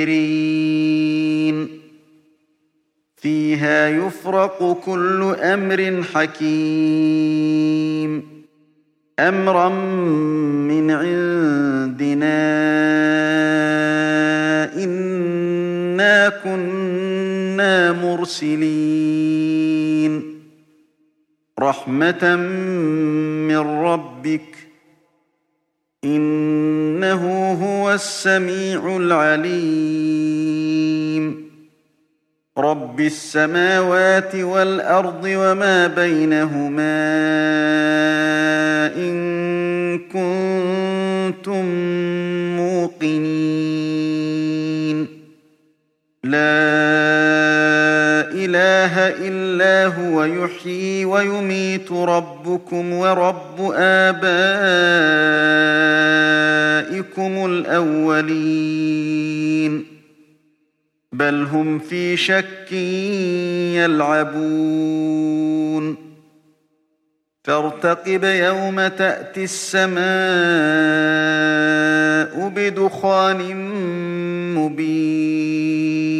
منذرين فيها يفرق كل أمر حكيم. أمرا من عندنا إنا كنا مرسلين. رحمة من ربك هو السميع العليم. رب السماوات والأرض وما بينهما إن كنتم موقنين. لا إله إلا هو يحيي ويميت ربكم ورب آبائكم الأولين. بل هم في شك يلعبون. فارتقب يوم تأتي السماء بدخان مبين.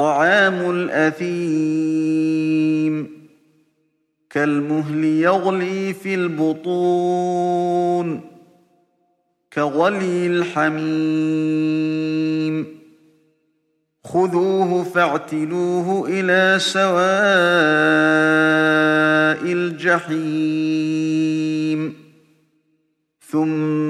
طعام الأثيم. كالمهل يغلي في البطون. كغلي الحميم. خذوه فاعتلوه إلى سواء الجحيم. ثم